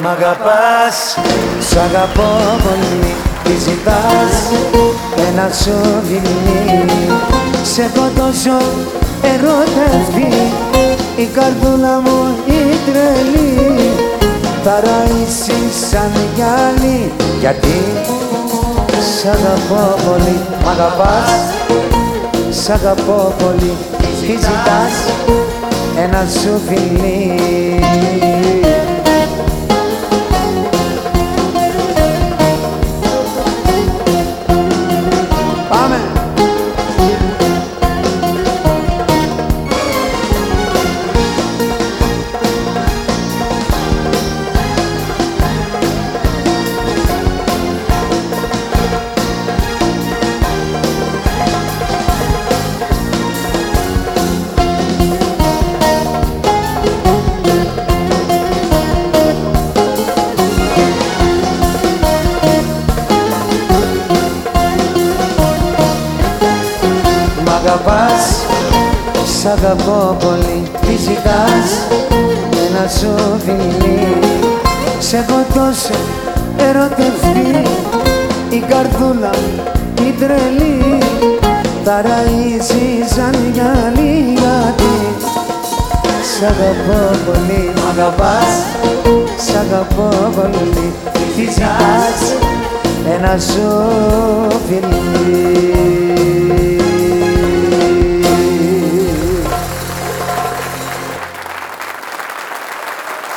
Μ' αγαπάς, σ' αγαπώ πολύ Τι ζητάς, ένα σου φιλί Σε έχω τόσο ερωτευτεί Η καρδούλα μου η τρελή. Ταραΐσει σαν γυάλι. Γιατί σ' αγαπώ πολύ Μ' αγαπάς, σ' αγαπώ πολύ Τι ζητάς, ένα σου φιλί αγαπάς, σ' αγαπώ πολύ. Τι ζητάς, ένα σου φιλί Σε έχω τόσο ερωτευτεί. Η καρδούλα η τρελή Ταραΐζει σαν γυαλί γιατί Σ' αγαπώ πολύ. Μ' αγαπάς, σ' αγαπώ πολύ. Τι ζητάς, ένα σου φιλί